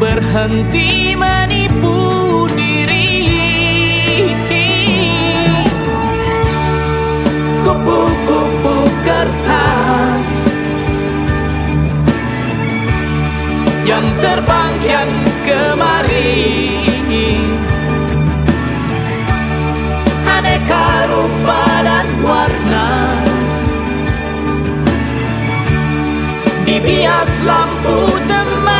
Berhenti menipu diri Kupu-kupu kertas Yang terbang kian kemari Aneka rupa dan warna. Dibias lampu temaram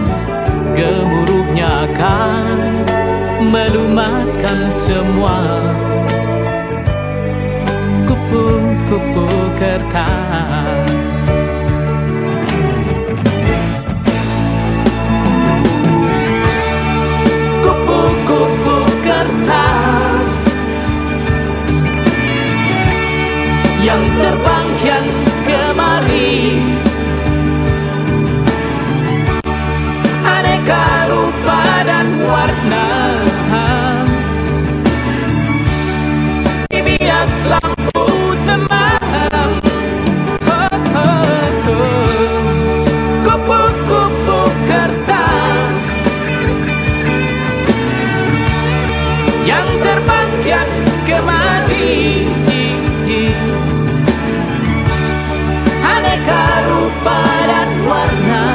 Gemuruhnya akan melumatkan semua. Kupu-kupu kertas. Kupu-kupu kertas. Yang terbang kian kemari kemari Aneka rupa dan warna.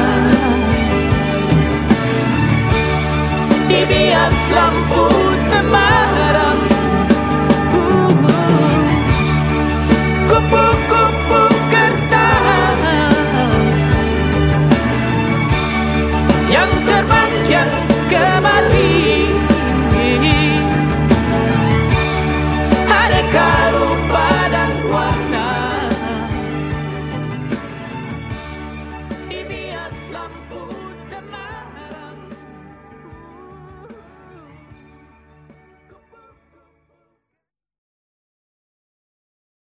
Dibias lampu